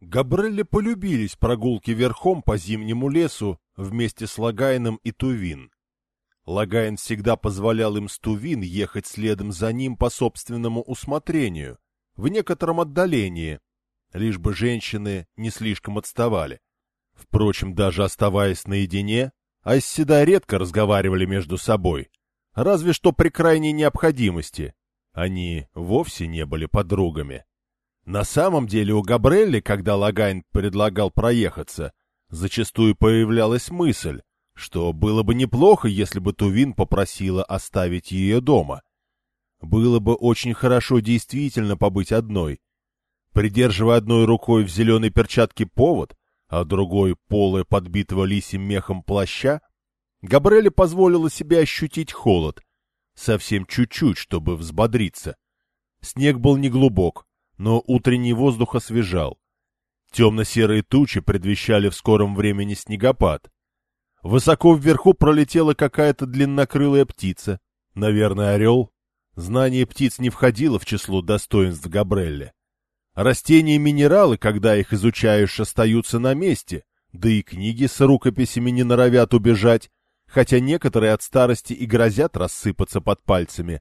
Габрелле полюбились прогулки верхом по зимнему лесу вместе с Логайном и Тувин. Логайн всегда позволял им с Тувин ехать следом за ним по собственному усмотрению, в некотором отдалении, лишь бы женщины не слишком отставали. Впрочем, даже оставаясь наедине, Айз Седай редко разговаривали между собой, разве что при крайней необходимости. Они вовсе не были подругами. На самом деле у Габрелле, когда Логайн предлагал проехаться, зачастую появлялась мысль, что было бы неплохо, если бы Тувин попросила оставить ее дома. Было бы очень хорошо действительно побыть одной. Придерживая одной рукой в зеленой перчатке повод, а другой полы подбитого лисьим мехом плаща, Габрелли позволила себе ощутить холод, совсем чуть-чуть, чтобы взбодриться. Снег был неглубок, но утренний воздух освежал. Темно-серые тучи предвещали в скором времени снегопад. Высоко вверху пролетела какая-то длиннокрылая птица, наверное, орел. Знание птиц не входило в число достоинств Габрелли. Растения и минералы, когда их изучаешь, остаются на месте, да и книги с рукописями не норовят убежать, хотя некоторые от старости и грозят рассыпаться под пальцами.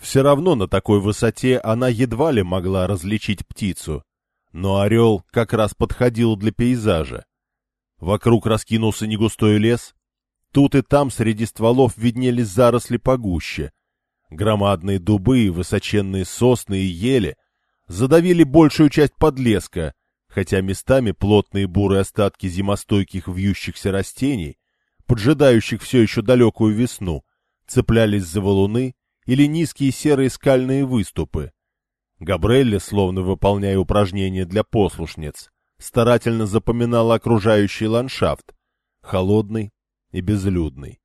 Все равно на такой высоте она едва ли могла различить птицу. Но орел как раз подходил для пейзажа. Вокруг раскинулся негустой лес. Тут и там среди стволов виднелись заросли погуще. Громадные дубы, высоченные сосны и ели задавили большую часть подлеска, хотя местами плотные бурые остатки зимостойких вьющихся растений, поджидающих все еще далекую весну, цеплялись за валуны или низкие серые скальные выступы. Габрелли, словно выполняя упражнения для послушниц, старательно запоминал окружающий ландшафт, холодный и безлюдный.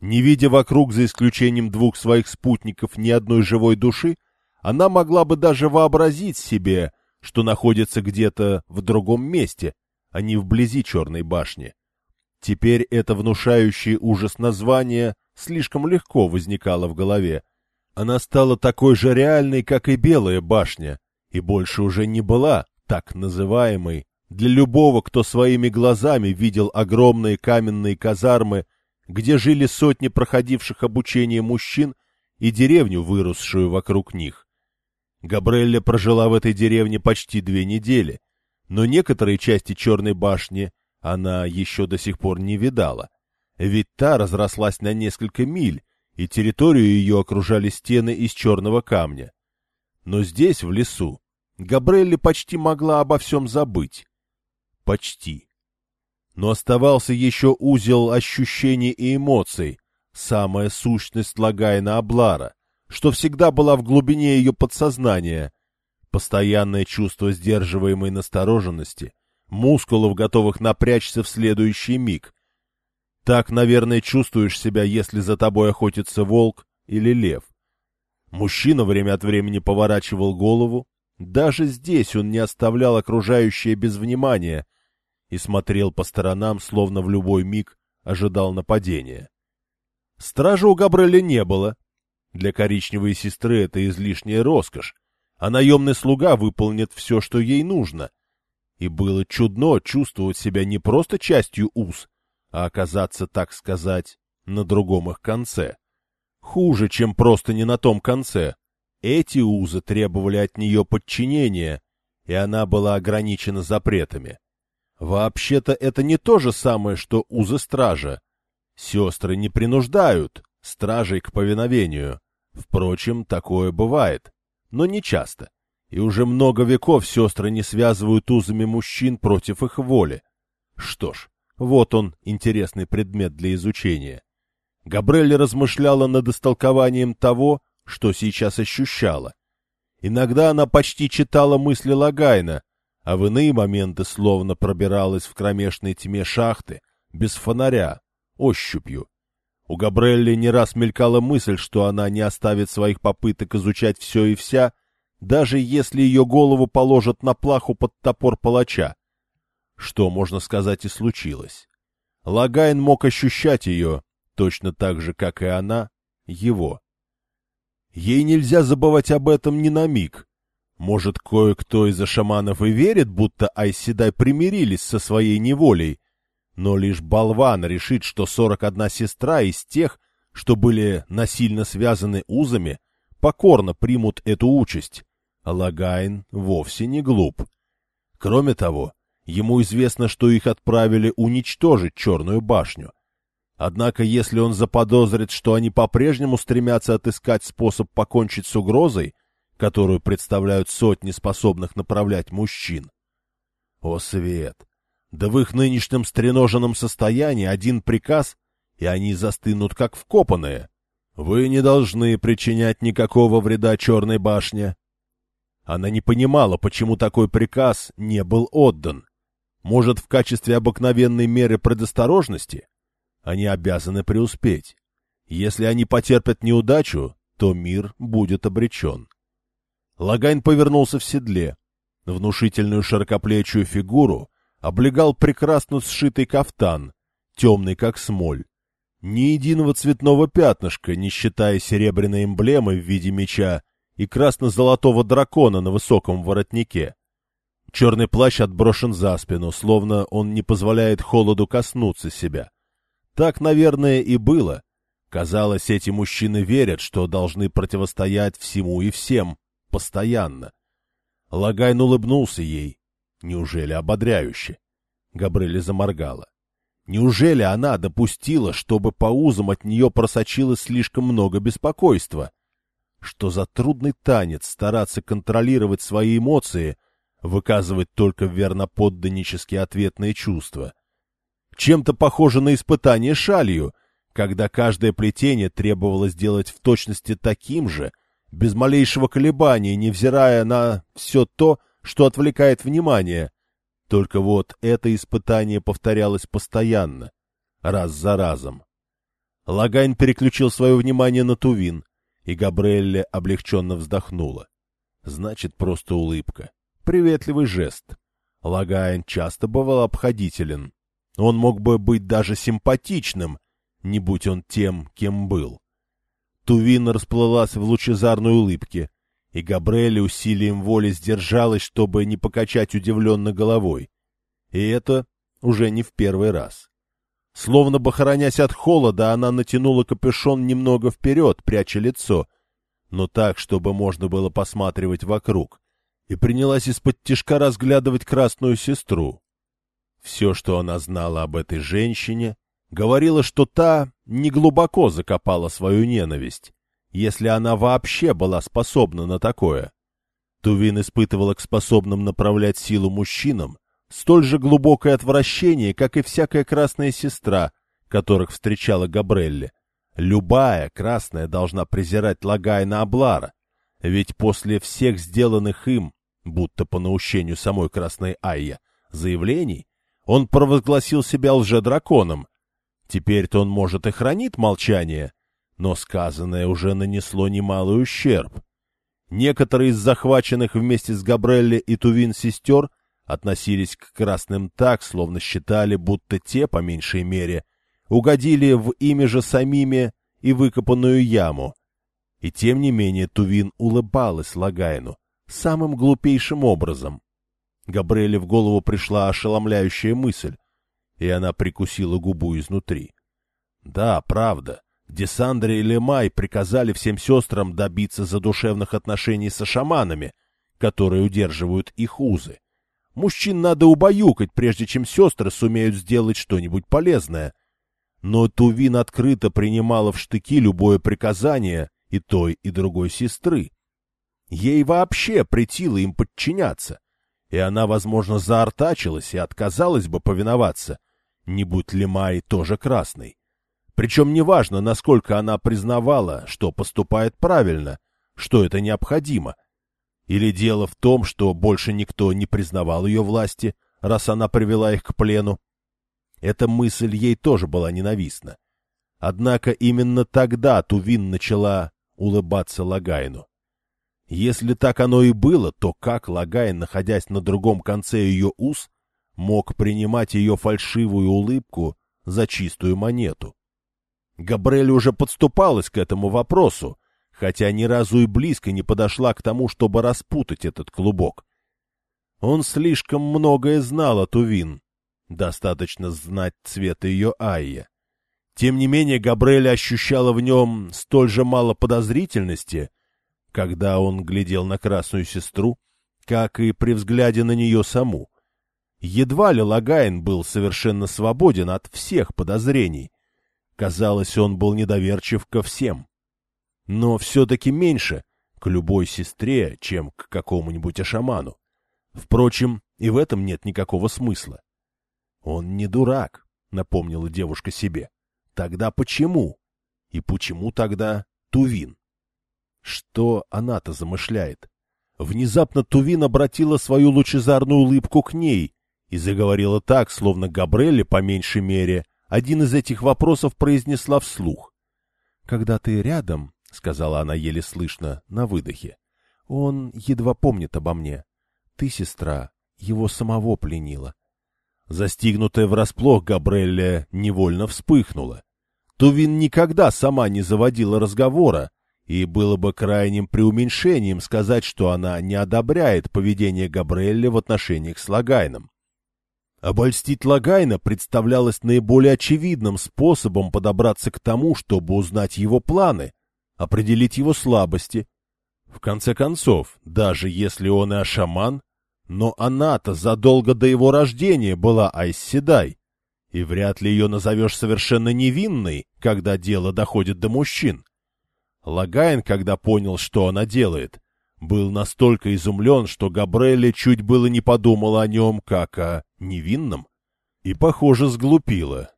Не видя вокруг, за исключением двух своих спутников, ни одной живой души, она могла бы даже вообразить себе, что находится где-то в другом месте, а не вблизи Черной башни. Теперь это внушающее ужас название слишком легко возникало в голове. Она стала такой же реальной, как и Белая башня, и больше уже не была так называемой для любого, кто своими глазами видел огромные каменные казармы, где жили сотни проходивших обучение мужчин и деревню, выросшую вокруг них. Габрелля прожила в этой деревне почти две недели, но некоторые части Черной башни она еще до сих пор не видала. Ведь та разрослась на несколько миль, и территорию ее окружали стены из черного камня. Но здесь, в лесу, Габрелли почти могла обо всем забыть. Почти. Но оставался еще узел ощущений и эмоций, самая сущность Логайна Аблара, что всегда была в глубине ее подсознания, постоянное чувство сдерживаемой настороженности, мускулов, готовых напрячься в следующий миг. Так, наверное, чувствуешь себя, если за тобой охотится волк или лев. Мужчина время от времени поворачивал голову. Даже здесь он не оставлял окружающее без внимания и смотрел по сторонам, словно в любой миг ожидал нападения. Стража у Габреля не было. Для коричневой сестры это излишняя роскошь, а наемный слуга выполнит все, что ей нужно — и было чудно чувствовать себя не просто частью уз, а оказаться, так сказать, на другом их конце. Хуже, чем просто не на том конце. Эти узы требовали от нее подчинения, и она была ограничена запретами. Вообще-то это не то же самое, что узы стража. Сестры не принуждают стражей к повиновению. Впрочем, такое бывает, но не часто и уже много веков сестры не связывают узами мужчин против их воли. Что ж, вот он, интересный предмет для изучения. Габрелли размышляла над истолкованием того, что сейчас ощущала. Иногда она почти читала мысли Логайна, а в иные моменты словно пробиралась в кромешной тьме шахты, без фонаря, ощупью. У Габрелле не раз мелькала мысль, что она не оставит своих попыток изучать все и вся, даже если ее голову положат на плаху под топор палача. Что, можно сказать, и случилось. Логайн мог ощущать ее, точно так же, как и она, его. Ей нельзя забывать об этом ни на миг. Может, кое-кто из Аша'манов и верит, будто Айз Седай примирились со своей неволей, но лишь болван решит, что сорок одна сестра из тех, что были насильно связаны узами, покорно примут эту участь. Логайн вовсе не глуп. Кроме того, ему известно, что их отправили уничтожить Черную башню. Однако, если он заподозрит, что они по-прежнему стремятся отыскать способ покончить с угрозой, которую представляют сотни способных направлять мужчин. О, Свет! Да в их нынешнем стреноженном состоянии один приказ, и они застынут как вкопанные. Вы не должны причинять никакого вреда Черной башне. Она не понимала, почему такой приказ не был отдан. Может, в качестве обыкновенной меры предосторожности? Они обязаны преуспеть. Если они потерпят неудачу, то мир будет обречен. Логайн повернулся в седле. Внушительную широкоплечую фигуру облегал прекрасно сшитый кафтан, темный как смоль. Ни единого цветного пятнышка, не считая серебряной эмблемы в виде меча и красно-золотого дракона на высоком воротнике. Черный плащ отброшен за спину, словно он не позволяет холоду коснуться себя. Так, наверное, и было. Казалось, эти мужчины верят, что должны противостоять всему и всем, постоянно. Логайн улыбнулся ей. Неужели ободряюще? Габрелле заморгала. Неужели она допустила, чтобы по узам от нее просочилось слишком много беспокойства? Что за трудный танец стараться контролировать свои эмоции, выказывать только верноподданнические ответные чувства? Чем-то похоже на испытание шалью, когда каждое плетение требовалось сделать в точности таким же, без малейшего колебания, невзирая на все то, что отвлекает внимание. Только вот это испытание повторялось постоянно, раз за разом. Логайн переключил свое внимание на Тувин, и Габрелле облегченно вздохнула. Значит, просто улыбка. Приветливый жест. Логайн часто бывал обходителен. Он мог бы быть даже симпатичным, не будь он тем, кем был. Тувин расплылась в лучезарной улыбке, и Габрелле усилием воли сдержалась, чтобы не покачать удивленно головой. И это уже не в первый раз. Словно бы хоронясь от холода, она натянула капюшон немного вперед, пряча лицо, но так, чтобы можно было посматривать вокруг, и принялась из-под тишка разглядывать красную сестру. Все, что она знала об этой женщине, говорила, что та неглубоко закопала свою ненависть, если она вообще была способна на такое. Тувин испытывала к способным направлять силу мужчинам столь же глубокое отвращение, как и всякая красная сестра, которых встречала Габрелле. Любая красная должна презирать Логайна Аблара, ведь после всех сделанных им, будто по наущению самой Красной Айя, заявлений, он провозгласил себя лжедраконом, Теперь-то он, может, и хранит молчание, но сказанное уже нанесло немалый ущерб. Некоторые из захваченных вместе с Габрелли и Тувин сестер относились к красным так, словно считали, будто те, по меньшей мере, угодили в ими же самими и выкопанную яму. И тем не менее Тувин улыбалась Лагайну самым глупейшим образом. Габреле в голову пришла ошеломляющая мысль и она прикусила губу изнутри. Да, правда. Десандре и Лемай приказали всем сестрам добиться задушевных отношений со шаманами, которые удерживают их узы. Мужчин надо убаюкать, прежде чем сестры сумеют сделать что-нибудь полезное. Но Тувин открыто принимала в штыки любое приказание и той, и другой сестры. Ей вообще претило им подчиняться, и она, возможно, заортачилась и отказалась бы повиноваться — не будь Лемай тоже красной. Причем неважно, насколько она признавала, что поступает правильно, что это необходимо. Или дело в том, что больше никто не признавал ее власти, раз она привела их к плену. Эта мысль ей тоже была ненавистна. Однако именно тогда Тувин начала улыбаться Лагайну. Если так оно и было, то как Логайн, находясь на другом конце ее уз, мог принимать ее фальшивую улыбку за чистую монету. Габрелле уже подступалась к этому вопросу, хотя ни разу и близко не подошла к тому, чтобы распутать этот клубок. Он слишком многое знал о Тувин. Достаточно знать цвет ее Айя. Тем не менее, Габрелле ощущала в нем столь же мало подозрительности, когда он глядел на красную сестру, как и при взгляде на нее саму. Едва ли Логайн был совершенно свободен от всех подозрений. Казалось, он был недоверчив ко всем. Но все-таки меньше к любой сестре, чем к какому-нибудь Аша'ману. Впрочем, и в этом нет никакого смысла. Он не дурак, напомнила девушка себе. Тогда почему? И почему тогда Тувин? Что она-то замышляет? Внезапно Тувин обратила свою лучезарную улыбку к ней и заговорила так, словно Габрелли, по меньшей мере, один из этих вопросов произнесла вслух. «Когда ты рядом, — сказала она еле слышно, на выдохе, — он едва помнит обо мне. Ты, сестра, его самого пленила. Застигнутая врасплох, Габрелле невольно вспыхнула. Тувин никогда сама не заводила разговора, и было бы крайним преуменьшением сказать, что она не одобряет поведение Габрелле в отношениях с Логайном. Обольстить Логайна представлялось наиболее очевидным способом подобраться к тому, чтобы узнать его планы, определить его слабости. В конце концов, даже если он и Аша'ман, но она-то задолго до его рождения была Айз Седай, и вряд ли ее назовешь совершенно невинной, когда дело доходит до мужчин. Логайн, когда понял, что она делает, был настолько изумлен, что Габрелле чуть было не подумала о нем как о невинном, и, похоже, сглупила.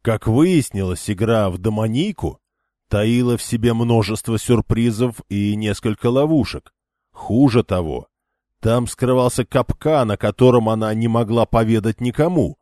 Как выяснилось, игра в доманийку таила в себе множество сюрпризов и несколько ловушек. Хуже того, там скрывался капкан, о котором она не могла поведать никому.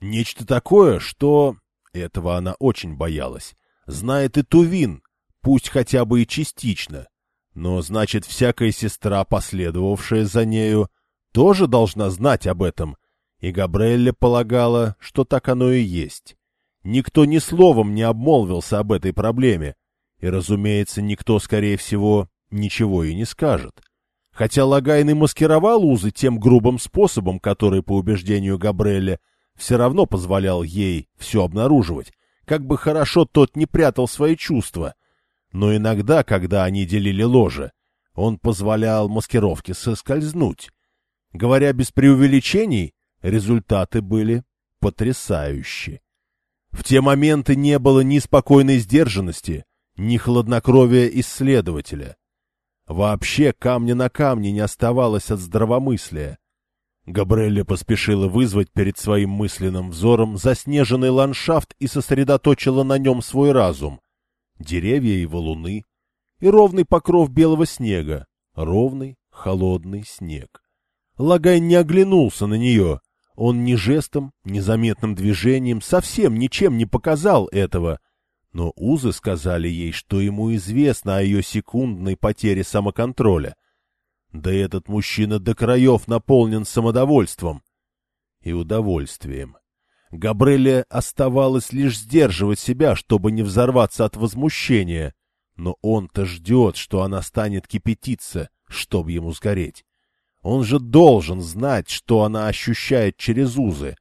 Нечто такое, что... Этого она очень боялась. Знает и Тувин, пусть хотя бы и частично. Но, значит, всякая сестра, последовавшая за нею, тоже должна знать об этом. И Габрелле полагала, что так оно и есть. Никто ни словом не обмолвился об этой проблеме. И, разумеется, никто, скорее всего, ничего и не скажет. Хотя Логайн и маскировал узы тем грубым способом, который, по убеждению Габрелле, все равно позволял ей все обнаруживать, как бы хорошо тот не прятал свои чувства. Но иногда, когда они делили ложе, он позволял маскировке соскользнуть. Говоря без преувеличений, результаты были потрясающие. В те моменты не было ни спокойной сдержанности, ни хладнокровия исследователя. Вообще камня на камне не оставалось от здравомыслия. Габрелли поспешила вызвать перед своим мысленным взором заснеженный ландшафт и сосредоточила на нем свой разум. Деревья и валуны, и ровный покров белого снега, ровный, холодный снег. Лагай не оглянулся на нее. Он ни жестом, ни заметным движением совсем ничем не показал этого — но узы сказали ей, что ему известно о ее секундной потере самоконтроля. Да этот мужчина до краев наполнен самодовольством и удовольствием. Габреле оставалось лишь сдерживать себя, чтобы не взорваться от возмущения, но он-то ждет, что она станет кипятиться, чтобы ему сгореть. Он же должен знать, что она ощущает через узы.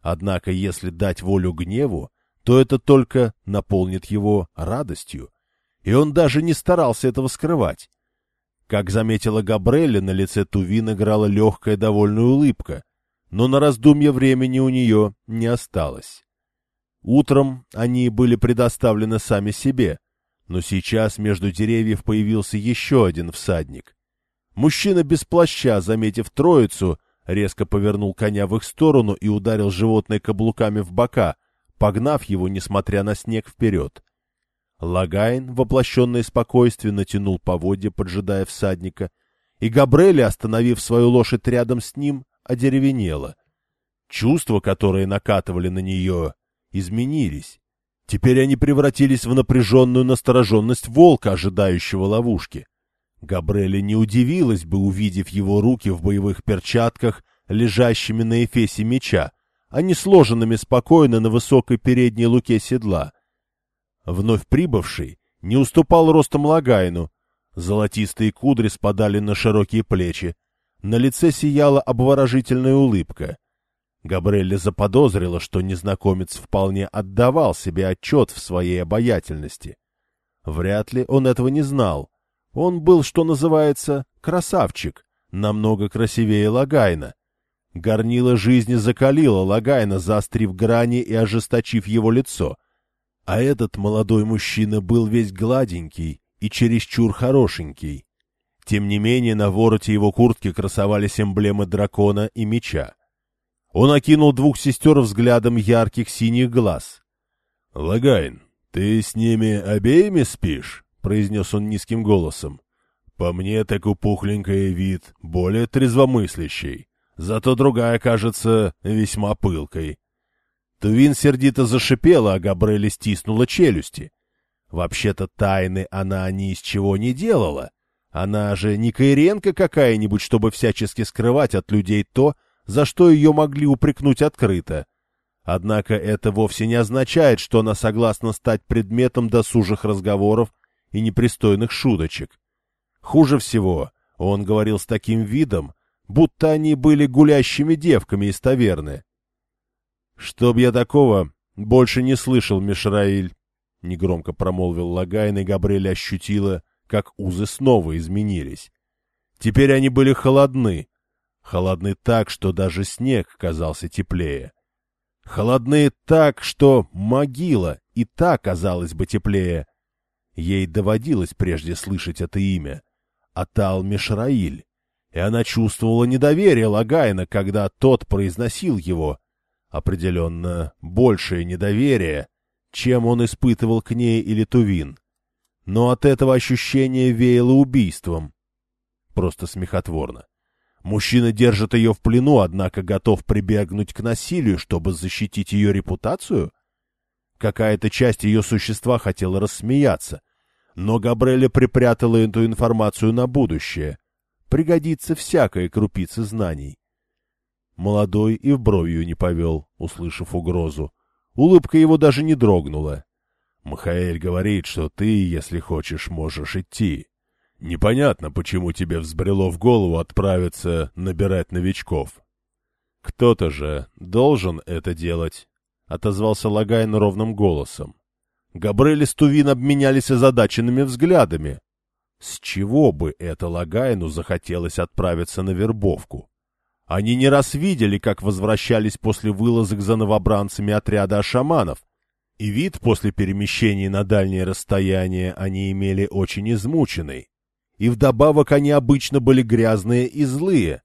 Однако, если дать волю гневу, то это только наполнит его радостью, и он даже не старался этого скрывать. Как заметила Габрелли, на лице Тувин играла легкая довольная улыбка, но на раздумье времени у нее не осталось. Утром они были предоставлены сами себе, но сейчас между деревьев появился еще один всадник. Мужчина без плаща, заметив троицу, резко повернул коня в их сторону и ударил животное каблуками в бока — погнав его, несмотря на снег, вперед. Логайн, воплощенное спокойствие, натянул поводья, поджидая всадника, и Габрелле, остановив свою лошадь рядом с ним, одеревенела. Чувства, которые накатывали на нее, изменились. Теперь они превратились в напряженную настороженность волка, ожидающего ловушки. Габрели не удивилась бы, увидев его руки в боевых перчатках, лежащими на эфесе меча, а не сложенными спокойно на высокой передней луке седла. Вновь прибывший не уступал ростом Лагайну, Золотистые кудри спадали на широкие плечи. На лице сияла обворожительная улыбка. Габрелли заподозрила, что незнакомец вполне отдавал себе отчет в своей обаятельности. Вряд ли он этого не знал. Он был, что называется, красавчик, намного красивее Логайна. Горнила жизни закалила Логайна, заострив грани и ожесточив его лицо. А этот молодой мужчина был весь гладенький и чересчур хорошенький. Тем не менее, на вороте его куртки красовались эмблемы дракона и меча. Он окинул двух сестер взглядом ярких синих глаз. — Логайн, ты с ними обеими спишь? — произнес он низким голосом. — По мне так у пухленькой вид, более трезвомыслящий. Зато другая кажется весьма пылкой. Тувин сердито зашипела, а Габрелле стиснула челюсти. Вообще-то тайны она ни из чего не делала. Она же не кайриэнка какая-нибудь, чтобы всячески скрывать от людей то, за что ее могли упрекнуть открыто. Однако это вовсе не означает, что она согласна стать предметом досужих разговоров и непристойных шуточек. Хуже всего, он говорил с таким видом, будто они были гулящими девками из таверны. «Чтоб я такого больше не слышал, Мишраиль», — негромко промолвил Логайн, и Габрелле ощутила, как узы снова изменились. Теперь они были холодны. Холодны так, что даже снег казался теплее. Холодны так, что могила и та казалась бы теплее. Ей доводилось прежде слышать это имя. Атал Мишраиль. И она чувствовала недоверие Логайна, когда тот произносил его. Определенно, большее недоверие, чем он испытывал к ней или Тувин. Но от этого ощущения веяло убийством. Просто смехотворно. Мужчина держит ее в плену, однако готов прибегнуть к насилию, чтобы защитить ее репутацию? Какая-то часть ее существа хотела рассмеяться, но Габреля припрятала эту информацию на будущее. Пригодится всякая крупица знаний. Молодой и в бровью не повел, услышав угрозу. Улыбка его даже не дрогнула. Махаэль говорит, что ты, если хочешь, можешь идти. Непонятно, почему тебе взбрело в голову отправиться набирать новичков. Кто-то же должен это делать, — отозвался Логайн ровным голосом. Габрелле с Тувин обменялись озадаченными взглядами. С чего бы это Логайну захотелось отправиться на вербовку? Они не раз видели, как возвращались после вылазок за новобранцами отряда шаманов, и вид после перемещения на дальние расстояния они имели очень измученный. И вдобавок они обычно были грязные и злые.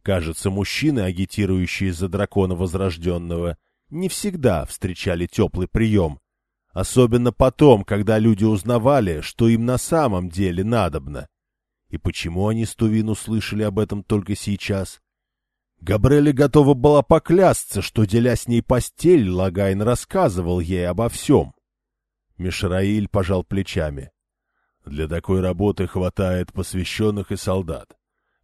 Кажется, мужчины, агитирующие за дракона Возрожденного, не всегда встречали теплый прием, особенно потом, когда люди узнавали, что им на самом деле надобно. И почему они с Тувин услышали об этом только сейчас? Габрелле готова была поклясться, что, деля с ней постель, Логайн рассказывал ей обо всем. Мишраиль пожал плечами. Для такой работы хватает посвященных и солдат.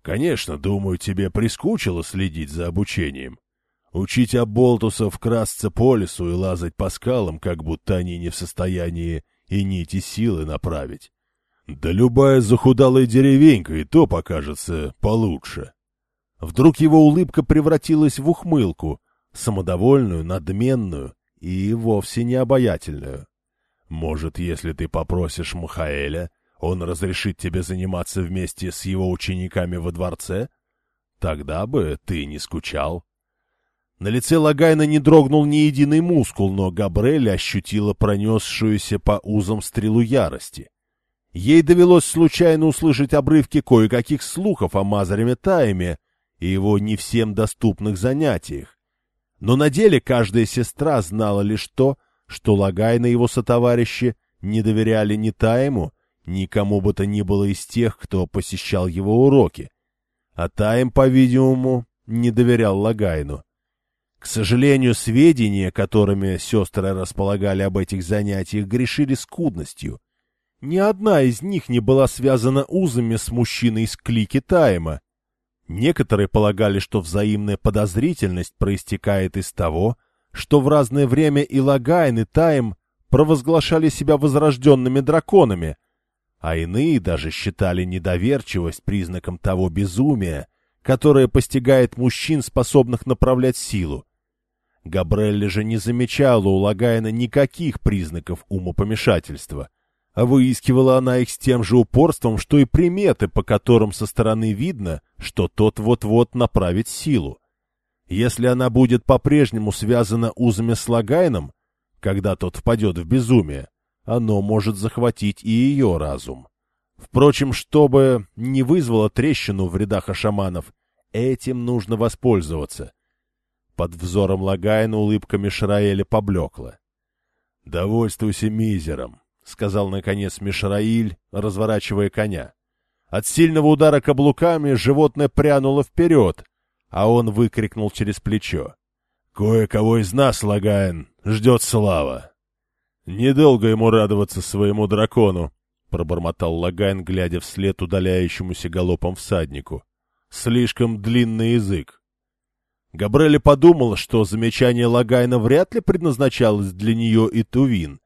Конечно, думаю, тебе прискучило следить за обучением. Учить оболтусов красться по лесу и лазать по скалам, как будто они не в состоянии и нити силы направить. Да любая захудалая деревенька и то покажется получше. Вдруг его улыбка превратилась в ухмылку, самодовольную, надменную и вовсе не обаятельную. Может, если ты попросишь М'Хаэля, он разрешит тебе заниматься вместе с его учениками во дворце? Тогда бы ты не скучал. На лице Логайна не дрогнул ни единый мускул, но Габрелле ощутила пронесшуюся по узам стрелу ярости. Ей довелось случайно услышать обрывки кое-каких слухов о Мазриме Тайме, и его не всем доступных занятиях. Но на деле каждая сестра знала лишь то, что Логайн и его сотоварищи не доверяли ни Тайму, ни кому бы то ни было из тех, кто посещал его уроки. А Тайм, по-видимому, не доверял Логайну. К сожалению, сведения, которыми сестры располагали об этих занятиях, грешили скудностью. Ни одна из них не была связана узами с мужчиной из клики Тайма, Некоторые полагали, что взаимная подозрительность проистекает из того, что в разное время и Логайн, и Тайм провозглашали себя возрожденными драконами, а иные даже считали недоверчивость признаком того безумия, которое постигает мужчин, способных направлять силу. Габрелле же не замечала у Логайна никаких признаков умопомешательства, а выискивала она их с тем же упорством, что и приметы, по которым со стороны видно, что тот вот-вот направит силу. Если она будет по-прежнему связана узами с Логайном, когда тот впадет в безумие, оно может захватить и ее разум. Впрочем, что бы ни вызвало трещину в рядах Аша'манов, этим нужно воспользоваться. Под взором Логайна улыбка Мишраиля поблекла. — Довольствуйся мизером, — сказал наконец Мишраиль, разворачивая коня. От сильного удара каблуками животное прянуло вперед, а он выкрикнул через плечо. — Кое-кого из нас, Логайн, ждет слава. Недолго ему радоваться своему дракону, — пробормотал Логайн, глядя вслед удаляющемуся галопом всаднику. Слишком длинный язык. Габрелле подумала, что замечание Логайна вряд ли предназначалось для нее и Тувин.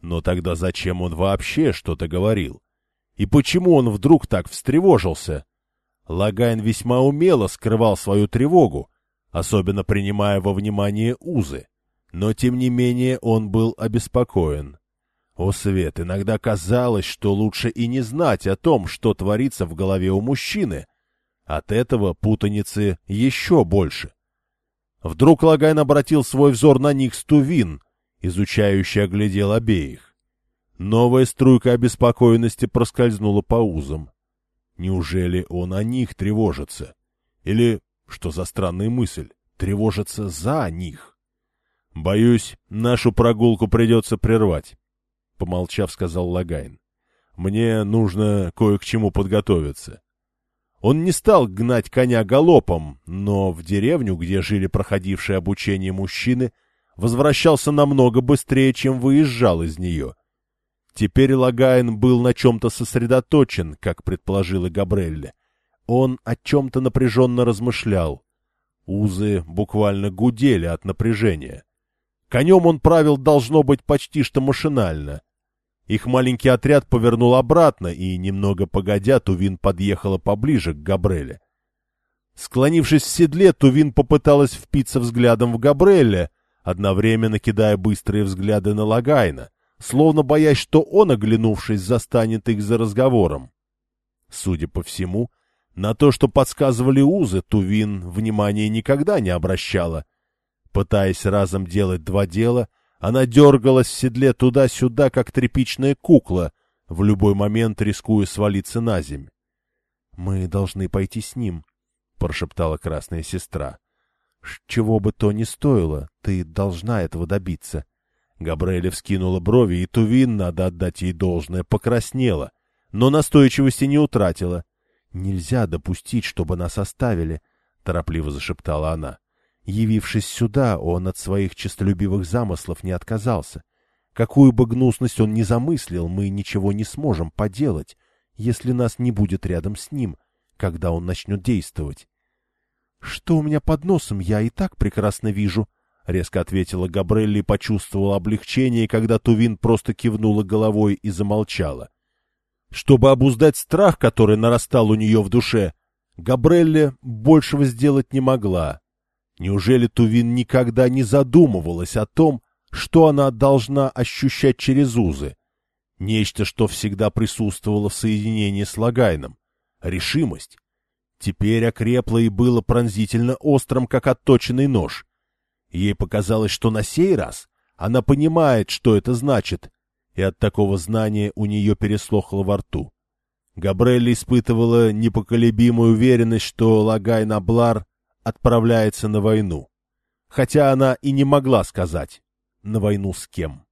Но тогда зачем он вообще что-то говорил? И почему он вдруг так встревожился? Логайн весьма умело скрывал свою тревогу, особенно принимая во внимание узы. Но, тем не менее, он был обеспокоен. О, Свет, иногда казалось, что лучше и не знать о том, что творится в голове у мужчины. От этого путаницы еще больше. Вдруг Логайн обратил свой взор на них с Тувин, изучающе оглядел обеих. Новая струйка обеспокоенности проскользнула по узам. Неужели он о них тревожится? Или, что за странная мысль, тревожится за них? «Боюсь, нашу прогулку придется прервать», — помолчав, сказал Логайн. «Мне нужно кое к чему подготовиться». Он не стал гнать коня галопом, но в деревню, где жили проходившие обучение мужчины, возвращался намного быстрее, чем выезжал из нее. Теперь Логайн был на чем-то сосредоточен, как предположила Габрелле. Он о чем-то напряженно размышлял. Узы буквально гудели от напряжения. Конем он правил, должно быть, почти что машинально. Их маленький отряд повернул обратно, и, немного погодя, Тувин подъехала поближе к Габрелле. Склонившись в седле, Тувин попыталась впиться взглядом в Габрелле, одновременно кидая быстрые взгляды на Логайна, словно боясь, что он, оглянувшись, застанет их за разговором. Судя по всему, на то, что подсказывали узы, Тувин внимания никогда не обращала — Пытаясь разом делать два дела, она дергалась в седле туда-сюда, как тряпичная кукла, в любой момент рискуя свалиться на земь. — Мы должны пойти с ним, — прошептала красная сестра. — Чего бы то ни стоило, ты должна этого добиться. Габриэля вскинула брови, и Тувин, надо отдать ей должное, покраснела, но настойчивости не утратила. — Нельзя допустить, чтобы нас оставили, — торопливо зашептала она. Явившись сюда, он от своих честолюбивых замыслов не отказался. Какую бы гнусность он ни замыслил, мы ничего не сможем поделать, если нас не будет рядом с ним, когда он начнет действовать. — Что у меня под носом, я и так прекрасно вижу, — резко ответила Габрелли и почувствовала облегчение, когда Тувин просто кивнула головой и замолчала. Чтобы обуздать страх, который нарастал у нее в душе, Габрелли большего сделать не могла. Неужели Тувин никогда не задумывалась о том, что она должна ощущать через узы? Нечто, что всегда присутствовало в соединении с Лагайном. Решимость. Теперь окрепло и было пронзительно острым, как отточенный нож. Ей показалось, что на сей раз она понимает, что это значит, и от такого знания у нее переслохло во рту. Габрелле испытывала непоколебимую уверенность, что Логайн Аблар отправляется на войну. Хотя она и не могла сказать, на войну с кем.